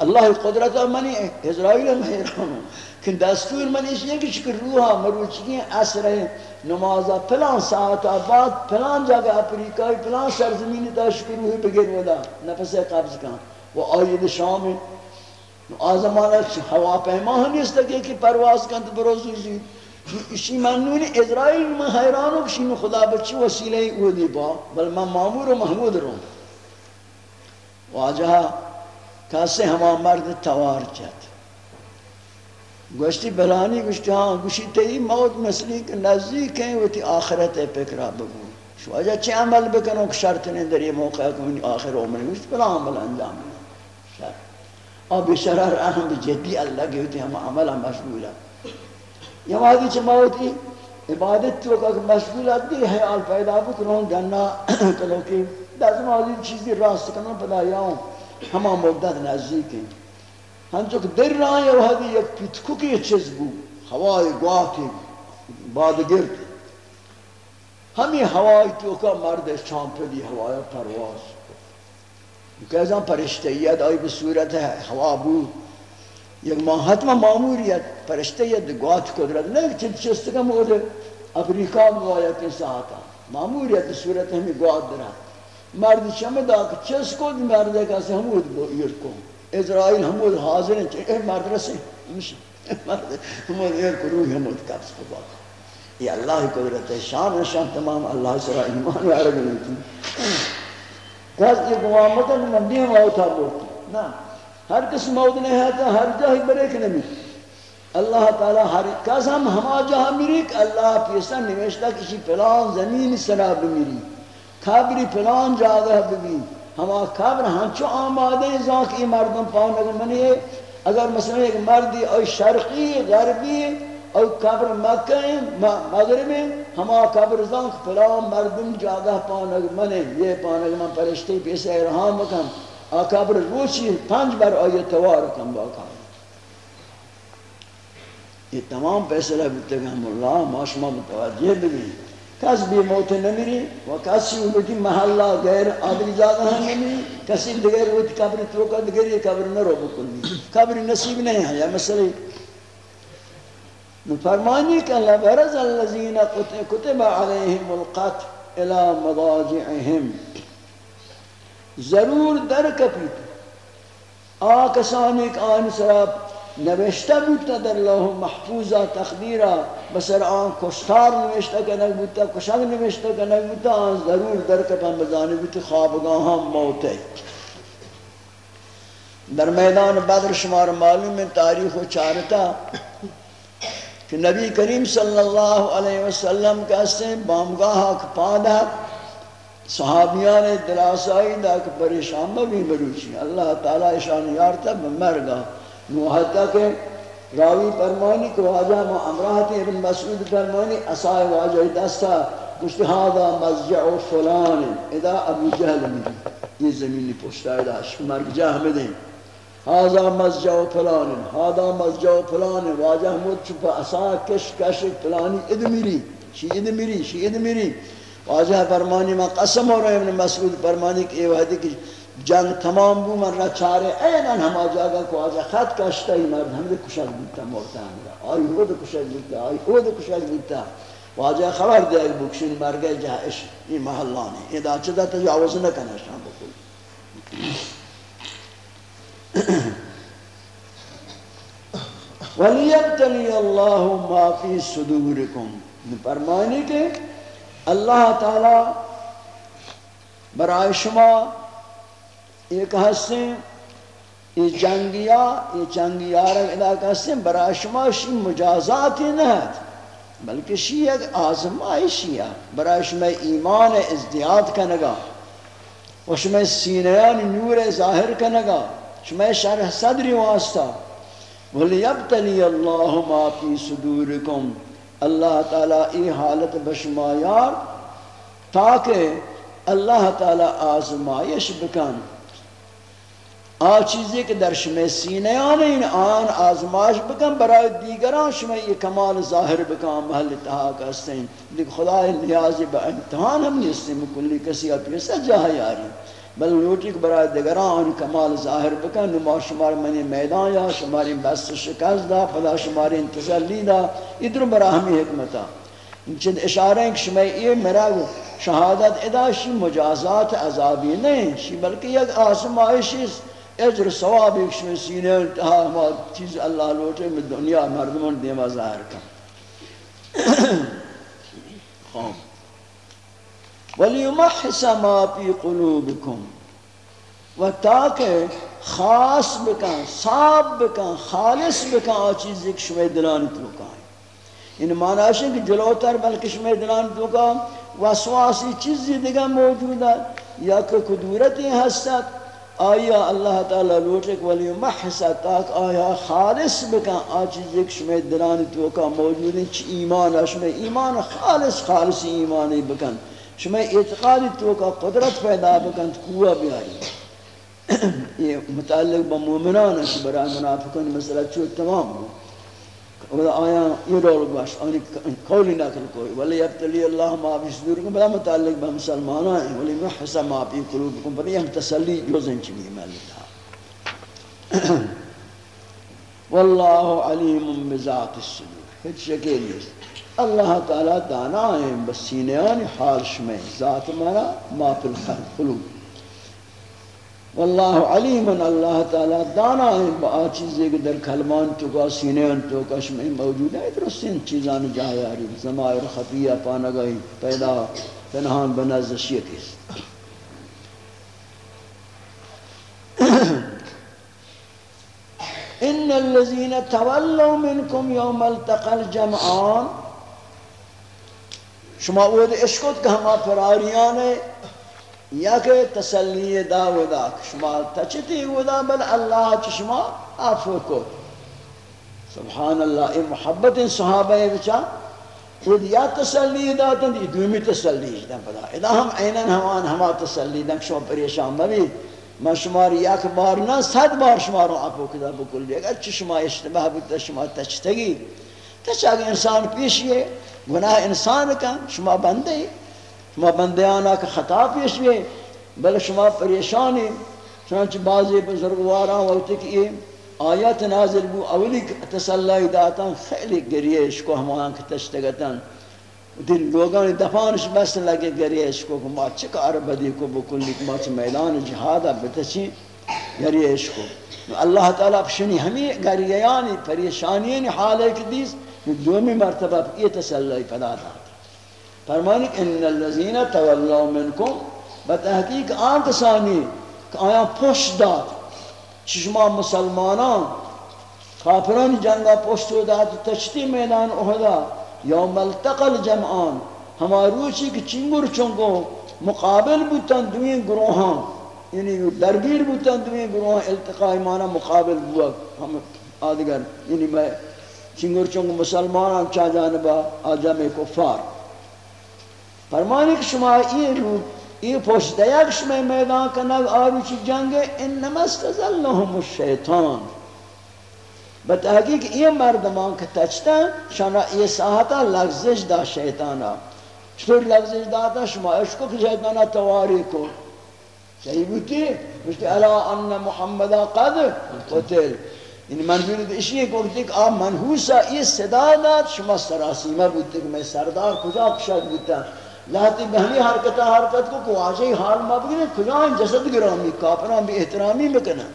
اللہ قدرت منی اسرائیل هم حیرانم که دستور من ایش نگیش که روحا مروچگی اثر نمازا پلان ساعت بعد پلان جاگه افریقای پلان سرزمین داشت شکر روح بگیر ودا نفس قبض کن. و آید شام. آزمانه هواپیما نیست که پرواز کند بروزوزید بروزی زید اسرائیل میں حیران ہوں کہ خدا بچی وسیلہ او دی با؟ بل میں معمور و محمود رہوں واجہ کاسے ہما مرد توار چت گوشتی بلانی گوشتی ہاں گوشتی تی موت مسئلی کہ نزدیک ہیں وہ تی آخرت پکرا بگو. شو اجا چی عمل بکنو کہ شرط نہیں در یہ موقع کنی آخر عمر گوشتی بلا عمل انجام شرط. اور بشرار اہم بجدی اللہ کے ہم عمل مشغول ہے یہ وادی چماوتی عبادت تو کہ مشغولات دی حیال پیدا بکنوں گنا کلو کی لازم آدھی چیزی راست کنوں پدا یاؤں ہما مدت نزدیک ہیں ہم جو کہ در رہا ہے وہ یک پیتکو کی چیز بو ہوائی گواتی باد گرد ہمیں ہوائی تو کا مرد چامپ دی ہوائی پرواز کہزاں پرشتیت آئی بصورت ہے ہوا بود یک ما حتما ماموریت پرشتیت گوات قدرت نہیں چند چستگا مورد افریقا موایا کے ساتھا ماموریت صورت ہمیں گوات درہ۔ مرد چمد آکا چس کو مرد کسی ہمود بوئیر کو۔ اسرائیل ہمود حاضر ہیں اے مرد رسے مرد ہمود ایر کو روح ہمود قبض کو باقا۔ یہ اللہ قدرت ہے، شان شان تمام اللہ سرا ایمان و عرب لیتی کہا یہ قوامتا نمدی ہم آتا بولتی نا ہر کس موت نہیں ہے تو ہر جاہ بریک نمی اللہ تعالی ہر کس ہم ہما جہاں میری کہ اللہ پیسا نوشتا کسی پلان، زمین سرا بمیری خبری پلان جاگہ بمی ہما خبر ہنچو آمادے زاک ای مردم پاؤں اگر منی ہے اگر مثلا ایک مردی اوی شرقی، غربی او قبر مکہ ہیں مغرب ہیں، ہما قبر زنک پلا مردم جاگہ پانگ منے۔ یہ پانگ من پرشتی پیسے ارحام بکن۔ آ قبر روچی پنج بر آئی توار کن باقا یہ تمام فیصلہ بیتے گا ہم اللہ معاشمہ متوجہ بھی کس بھی موت نمیری و کسی اوٹی محلہ غیر آدمی جاگہ ہم نمیری. کسی دیگر اوٹی قبر توکا دیگر یہ قبر نہ رو بکنی. قبر نصیب نہیں ہے، یا مسئلہ فرمانی کہ اللہ برز اللذین کتب علیہم القتل الى مضاجعہم. ضرور در کپیت۔ آکسانی کہ آن سراب، نوشتہ بودتا در لوح محفوظہ تخدیرہ بسر آن کشتار نوشتہ کنک بودتا کشک نوشتہ کنک بودتا آن ضرور در کپن بزانی بودتا خوابگاہ ہم موت ہے۔ در میدان بدر شمار معلوم میں تاریخ و چارتا کہ نبی کریم صلی اللہ علیہ وسلم کا سے بامگاہ پادا صحابیان دلاسائی دا کہ پریشان بھی بروچی اللہ تعالی اشان یارتا بمرگا نو حتی کہ راوی فرمانی کہ واجہ ما امراحتی ابن مسعود فرمانی اسائے واجہ دستا کشتی ہادا مزجع فلان، ادا ابو جہل میں یہ زمینی پوشتا ہے دا شمار جہ میں دیں هذا مسجد فلان هذا مسجد فلان واجه مود چپ اسا کش کش فلانی ادمیری، شی ادمیری شی ادمیری۔ واجه فرمانی ما قسم اور ابن مسعود فرمانی کہ یہ وحدی کی جنگ تمام بو من را چارے اینن ہم آجاگا کو آجا خط کشتا ہی مرد ہم دے کشک بیتا مورتا ہم آئی أو دے کشک بیتا آئی أو دے کشک بیتا واجہ خبر دے بکشن مرگے جہش یہ محلانی. یہ دا چدا تجاوز نہ کنا شام بکل [coughs] وَلِيَبْتَلِيَ اللَّهُ مَا فِي صُدُورِكُمْ. فرمانی کہ اللہ تعالی برای شما ایک حسن، یہ جنگیا یہ جنگیا رہا علاقہ سے برای شما شی مجازاتی نہیں بلکہ شی ایک آزمائشی ہے برای شما ایمان ازدیاد کنگا، و شما سینیان نور ظاہر کنگا، شما شرح صدری واسطہ، وَلِيَبْتَلِيَ اللَّهُ مَا فِي صُدُورِكُمْ اللہ تعالیٰ ای حالت بشمایار تاکہ اللہ تعالیٰ آزمائش بکن۔ آ چیزی کہ در شما سینیان این آن آزمائش بکن، برای دیگران شما یہ کمال ظاہر بکن، محل اتحاق ہستیں لیکن خدا نیازی با امتحان ہم نیستیں مکلی کسی اپنی سجا ہے یاری بل لوٹی کہ برای دگران کمال ظاہر بکن، نما شمار منی میدان یا شماری بست شکست دا، فلا شماری انتظار لی دا ادھر برا ہمی حکمتا چند اشارہ ہیں کہ شما یہ مرا شہادت اداشی، مجازات عذابی نہیں شی بلکہ یک آسمائشی اجر ثواب ایک شما سینے انتہا ہما چیز اللہ لوٹے میں دنیا مردمان دیما ظاہر کن. [coughs] خوام وَلِيُمَحِّسَ مَا فِي قُلُوبِكُمْ و تاکہ خاص بکن، صاف بکن، خالص بکن آ چیز ایک شمی دلان توکا ہے ان یعنی معنی ہے کہ جلوتر بلکہ شمی دلان توکا وسواسی چیزی دیگا موجود ہے۔ یا کہ قدورتی ہستت، آیا اللہ تعالی لوٹک ولی محسا تاک آیا خالص بکن آ چیز ایک شمی دلان توکا موجود ہے ایمان ہے شمی ایمان خالص خالص ایمانی بکن۔ شما اعتقادی تو کا قدرت پیدا بکن قوہ بیاری. [clears throat] یہ متعلق با مومنان کہ برای منافقان مسئلہ چو تمام ہو اور آیا یہ رول باش آنی قولی نکل کوئی ولی ابتلی اللہ ما فی صدورکم بلا متعلق با مسلمانان. ہیں ولی محسا ما فی قلوبکم بلی ہم تسلی جوزن چلی ملتا واللہ علیم بذات الصدور. ہیچ شکل نہیں اللہ تعالی دانا ہے بسینیان حالش میں، ذات مانا ما فی الخلق، قلوب۔ واللہ علیم، اللہ تعالی دانا ہے، با چیزیں کہ در کلمان تو کا، سینیان تو کا شمع موجود ہے درست ان چیزان جائے آری زمائر خفیہ، پانگاہی، پیدا تنہان بنازشیت اس [coughs] ان الذين تولوا منكم يوم التقى الجمعان شما اود اشکت کہ ہما فراریان یا کہ تسلی دا ودا شما تچتی ودا بل اللہ چ شما عفو کو سبحان اللہ اے محبت صحابہ بچا خود یا تسلی داتن دی دومی تسلی دن پدا ادا ہم اینن ہمان ہما تسلی دن شما پریشان مبی ما شمار یک بار نہ صد بار شما رو اپو کدا بکل. دی اگر چی شما اشتباه بکتا شما تچتگی. تچ اگر انسان پیشیے گناہ انسان کا، شما بندے شما بندیانا کا خطا پیشیے بل شما پریشانی چنانچہ بعضی بزرگواران وقتی کہ یہ آیات نازل بو، اولی تسلی داتن خیلی گریش کو ہمان که تشتگتن دل لوگان دفانش بس لگے گریش کو ما چکار بدی کو بکلی ما چ میدان جہاد بتچی گریش کو۔ اللہ تعالی پشنی ہمیں گریانی پریشانی حال ہے کہ دیس دومی مرتبہ یہ تسلی پدا دات فرمانی ان الذين تولوا منكم بتحقیق آن کسانی کہ آیا پشت داد. شما مسلمانان کافران جنگا پشتو داد، تشتی میدان احدا یا ملتقل جمعان ہما روچی کہ چنگر چنگو مقابل بودتن دوین گروہاں یعنی درگیر بودتن دوین گروہاں التقاء مانا مقابل بوا ہم آدگر یعنی میں چنگر چنگو مسلمانان چا جانبا آجام کفار فرمانی کہ شما یہ روچ یہ پشت یک شمی میدان کنگ آروچی جنگ انما استزلهم الشیطان بتحقیق یہ مردمان که تچتن شانا یہ ساحتا لغزش دا شیطانا چطور لغزش داتا شما اشکو که شیطانا تواری کو صحیح بودی؟ مشتی علا ان محمد قد قتل یعنی منظور اشیئے کو کہ آ منحوسا یہ صدا داد، شما سراسیمہ بودتی کہ میں سردار کجا کشک بودتا لاتی بہمی حرکت حرکت کو کو واجہی حال مبگنے کجائیں جسد گرامی، کافران بھی احترامی بکنا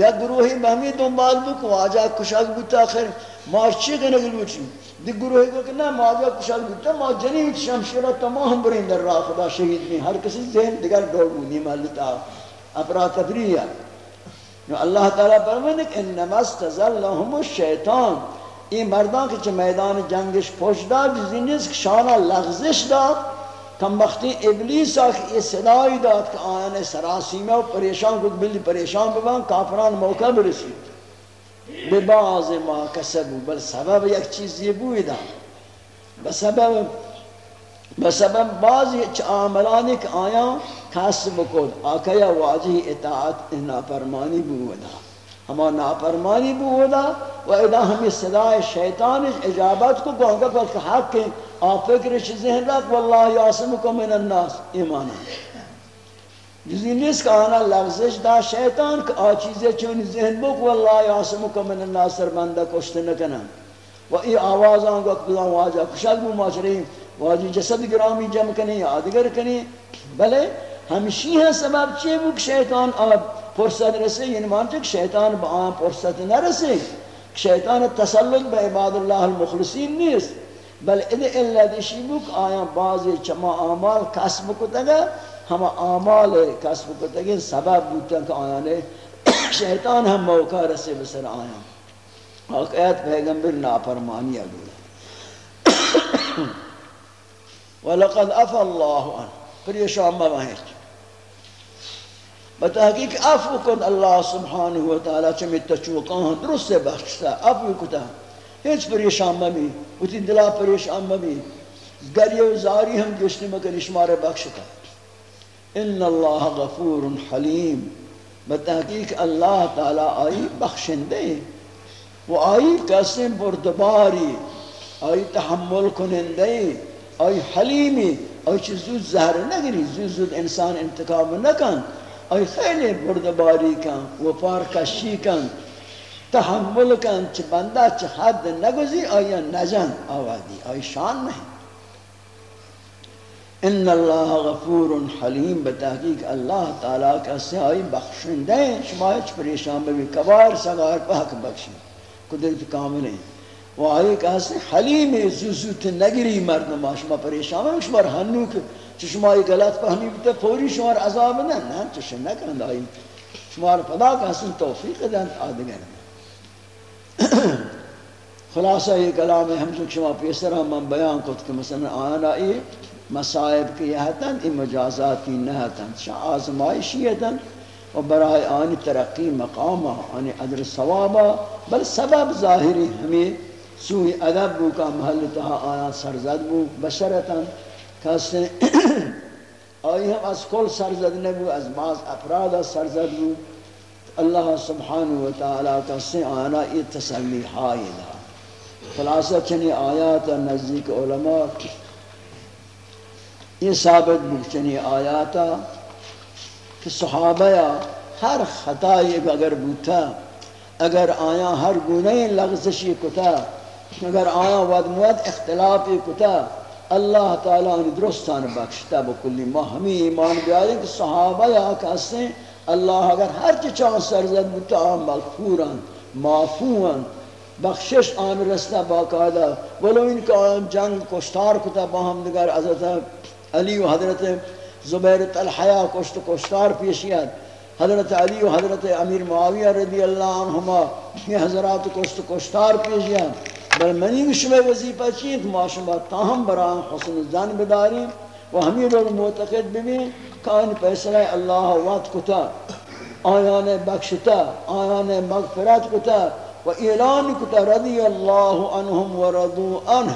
یا گروہی بہمی دنبال بو کو واجہ کشاک بوتا آخر مارچی کنگ لوچی دی گروہی کو کہ نا واجہ کشاک بوتا ما جنیت شمشیرہ تمام برین در راہ خدا شہید میں ہر کسی ذہن دیگر دور بودی مالتا اپرا تفریح. اللہ تعالیٰ فرمائے کہ انما استزلہم الشیطان۔ این مردان که چه میدان جنگش پشت داد چیزی نیست که شانا لغزش داد کم وقتی ابلیس که صدای داد که آیان سراسیمه و پریشان کد بلی پریشان ببن، کافران موقع برسید۔ به بعض ما کسبو بل سبب یک چیزی بویدن۔ بسبب بسبب بعضی عاملانی که آیا کسب کد آکیا واجه اطاعت نافرمانی بویدن ہما نافرمانی بھی ہودا و ادا ہمیں صدای شیطان اجابت کو گونگا کہ حق کے آپ فکر ذہن رکھ، واللہ یاسمکم من الناس ایمان جزی نیس کا آنا لغزش دا شیطان کہ آ چیزیں چونی ذہن بک، واللہ یاسمکم من الناس سر بندہ کشت نکنا و ای آواز آنگا کلا واجہ کشک بو ماچرین واجی جسد گرامی جمع کنی آدگر کنی، بلے ہمشی ہیں سبب چیئے بک شیطان آب فرصت رسے یعنی مانتے کہ شیطان با آن فرصت نہ رسے۔ شیطان تسلط با عباد اللہ المخلصین نیست۔ بل ادھ اللہ دیشی بک آیا بعض چما آمال کسب کتا گا ہم آمال کسب کتا گا سبب بودتا کہ آیا نے شیطان ہم موقع رسے بسر آیا۔ واقعیت پیغمبر نافرمانی اگولا [coughs] وَلَقَدْ أَفَى اللَّهُ عَنْ پھر یہ شام مواہر بتحقیق عفو کن اللہ سبحانہ و تعالی چمی تچوکان درست سے بخشتا عفو کتا۔ ہیچ پریشان ممی اتی دلا پریشان ممی گری و زاری ہم گشتی مگر اشمار بخشتا ان اللہ غفور حلیم۔ بتحقیق اللہ تعالی آئی بخشندے۔ وہ آئی قسم بردباری۔ آئی تحمل کنندے۔ آئی حلیمی۔ آئی چیز زود زہر نگری، زود زود انسان انتقام نکن۔ ای خیلی بردباری کن، وفار کشی کن، تحمل کن چه بنده چه حد نگوزی آیا نجن آوادی آیا شان نہیں۔ ان اللہ غفور حلیم بتحقیق اللہ تعالیٰ کا سے آئی بخشندہ ہیں شما ہیچ پریشان بھی کبار سگار پاک بخشی قدرت کامل ہیں۔ وہ آئی کہا سے حلیم زوزوت نگری مردم، شما پریشان ہیں، شما ہنو کہ شما یہ غلط فهمی بتا فوری شما را عذاب نہ نہ چش نہ کرند آئی شما پدا کا حسن توفیق دن آدگر خلاصہ یہ کلام ہے ہم جو شما پیسر ہم من بیان کت کہ مثلا آنا ای مصائب کی ہتن ای مجازات کی نہ ہتن شاہ آزمائشی ہتن و برای آنی ترقی مقام آنی عدر ثوابا بل سبب ظاہری ہمیں سوی ادب بو کا محل تہا آیا سرزد بو بشرتا کسی [coughs] آئی ہم از کل سرزد نبو، از بعض افراد سرزد بو۔ اللہ سبحانہ وتعالی کسی آنا یہ تسلی ہائی دا۔ خلاصہ چنی آیات نزدیک علماء۔ یہ ثابت بو چنی آیاتا کہ صحابہ ہر خطائی اگر بوتا، اگر آیا ہر گناہ لغزشی کتا، اگر آیا ود موت اختلافی کتا۔ اللہ تعالیٰ نے درستان بخشتا بکلی ما ہمیں ایمان بیاریں کہ صحابہ یا کہتے ہیں، اللہ اگر ہر چی چاہ سرزد بوتا آم مغفورا بخشش آن رستا باقاعدہ، ولو ان کا جنگ کشتار کتا باہم دگر حضرت علی و حضرت زبیر طلحیہ کشت کشتار پیشیت حضرت علی و حضرت امیر معاویہ رضی اللہ عنہما یہ حضرات کشت کشتار پیشیت بل منی گشمہ وظیفہ چیت معاشمہ تاہم بران حسن زن بداری و ہمیں لوگ معتقد بھی کان پیسرہ اللہ وات کتا آیان بخشتا آیان مغفرت کتا و اعلان کتا رضی اللہ عنہم و رضو عنہ۔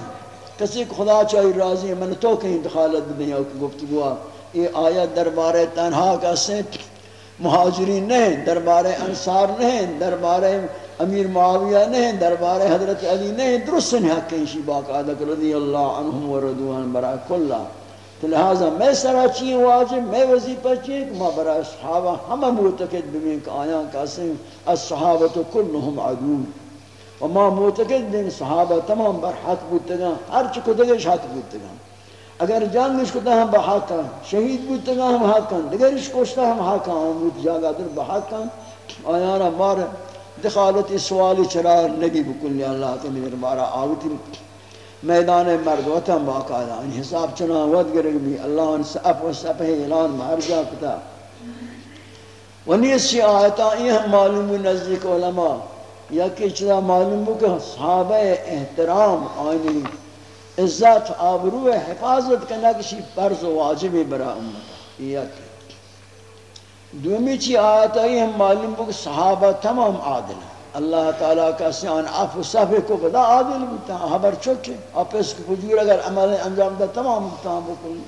کسی کو خدا چاہی راضی، من تو کہیں دخالت دنیا کی گفتگوہ یہ آیت دربار تنہا کا سنت۔ مہاجرین نہیں، دربار انصار نہیں، دربار امیر معاویہ نہیں، دربار حضرت علی نہیں، درست نہیں، حق کہیں باقاعدہ رضی اللہ عنہم و ردوان برا کلا تو لہذا میں سرا چیئے واجب میں وظیفہ چیئے کہ ما برا صحابہ ہم معتقد بمین کہ آیاں کاسیں الصحابت کلہم عدو و ما معتقد بین صحابہ تمام بر حق بودتگاں، ہر چکو دگش حق بودتگاں۔ اگر جانگش کتا ہم بحاکا ہاں، شہید بودتگا ہم حاکا ہاں، دگرش کشتا ہم حاکا ہم ہاں، بود جاگا در بحاکا آیانا مار دخالت سوالی چرا نبی بکلی اللہ کے میرے بارا آوتی میدان مردوتا باقاعدہ ان حساب چنا ود گرگ بھی اللہ ان سف و سف اعلان مہر جا کتا ونی سی آیتا یہ ہم معلوم نزدیک علماء یا کہ چلا معلوم ہو کہ صحابہ احترام آئینی عزت آبرو حفاظت کرنا کسی فرض و واجب برا امت یہ کہ دومی چی آیت آئی ہم معلوم بک صحابہ تمام عادل ہیں۔ اللہ تعالیٰ کا سیان عفو صفحے کو بدا عادل بتا حبر چکے آپ اس کو فجور اگر عمل انجام دا تمام بتا بکل۔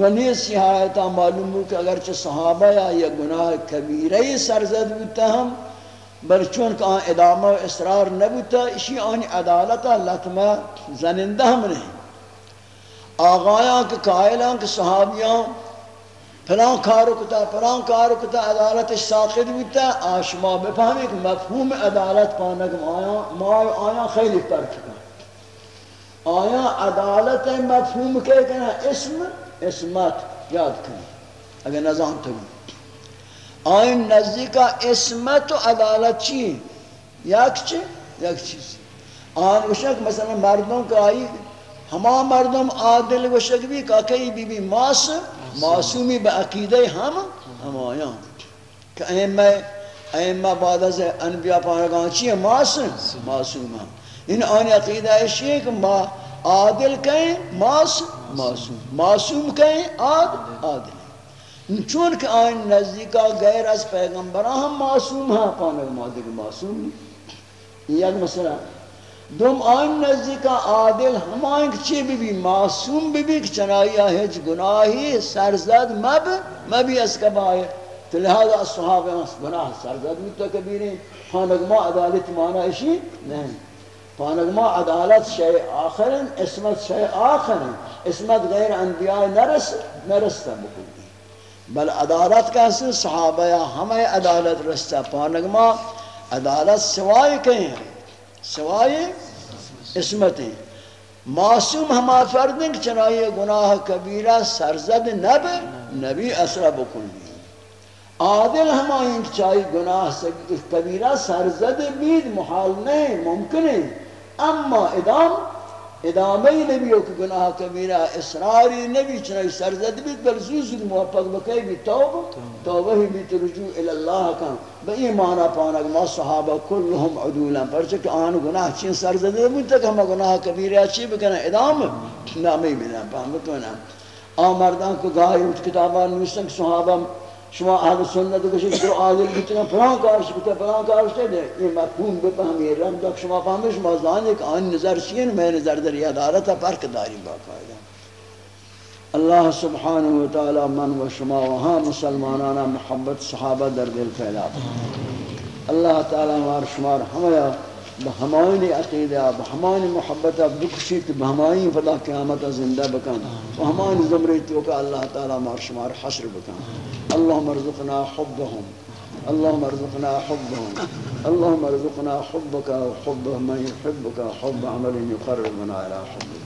ونی سی آیتا معلوم بک اگرچہ صحابہ یا یہ گناہ کبیرہ سرزد بتا ہم، بل چون کہ آن ادامہ و اصرار نبوتا، اسی آنی عدالتا لطمہ زنندہ ہم نہیں آغایاں کے قائلان کے صحابیاں پلان کارو کتا پلان کارو کتا عدالت ساقد بوتا آشما بفہمی کہ مفہوم عدالت پانک آیا ما آیا خیلی پر چکا آیا عدالت مفہوم کے کنا اسم اسمت یاد کریں اگر نظام تو بھی آئین نزدیکا اسمت و عدالت چی؟ یک چی؟ یک چیز. آن وشک مثلا مردم کا آئی ہما مردم عادل وشک بھی کہ کئی بی بی ماس؟ معصومی با عقیدہ ہم ہم آیا کہ ایمہ ایمہ بعد از انبیاء پانگان چی ہے ماس معصوم ہم۔ ان آن عقیدہ ایشی ہے کہ ما عادل کہیں، ماس، معصوم۔ معصوم کہیں، عاد، عادل۔ چون کہ آئین نزدیکا غیر از پیغمبران ہم معصوم ہیں پانک مادک معصوم۔ نہیں یک مسئلہ۔ دوم آئین نزدیک عادل ہمائیں که چی ببی معصوم ببی که چنایی هیچ گناہی سرزد مب مبی از تو لہذا صحابہ اس گناہ سرزد بھی تو کبھی نہیں۔ پانگما عدالت مانا اشی نہیں۔ پانگما عدالت شیء آخر ہیں اسمت شیء آخر ہیں اسمت غیر انبیاء نرس نرستا بکلی بل عدالت کا صحابہ ہمیں عدالت رستا۔ پانگما عدالت سوائے کہیں۔ ہیں سوائے اسمتیں معصوم ہما فردن چنائی گناہ کبیرہ سرزد نب نبی اسرہ بکلی بھی۔ عادل ہمائیں چاہی گناہ کبیرہ سرزد بید محال نہیں، ممکن ہے اما ادام ادامه نبی و که گناه کبیره اصراری نبی چنای سرزد بید بل زود زود موفق بکی بی توبه توبه ہی بیت رجوع الاللہ کن با این معنی پانک ما صحابه کلهم عدولا پرچه که آن گناه چین سرزد بود تک همه گناه کبیره چی بکنه ادامه نامی بیدن پاهم بکنم آمردان کو گاهی اچ کتابان نوشتن که صحابه شما اهل سنت کشی در عادل بیتنا پران کارش بیتا پران کارش دے یہ مفهوم بفهمی، رم دک شما فهمش ما زانی کہ آن نظر چیئے میں نظر در یادارتا فرق داری باقاعدہ اللہ سبحانہ وتعالی من و شما وہاں مسلمانانا محبت صحابہ در دل پھیلا اللہ تعالی ہمار شمار ہمارا بہمائن عقیدہ بہمائن محبت بکشیت بہمائن فدا قیامت زندہ بکن. بہمائن زمری تو کہ اللہ تعالی مار شمار حشر بکن. اللہم ارزقنا حبهم. اللهم ارزقنا حبهم. اللهم ارزقنا حبك وحب من يحبك. حب عمل يقربنا إلى حبك.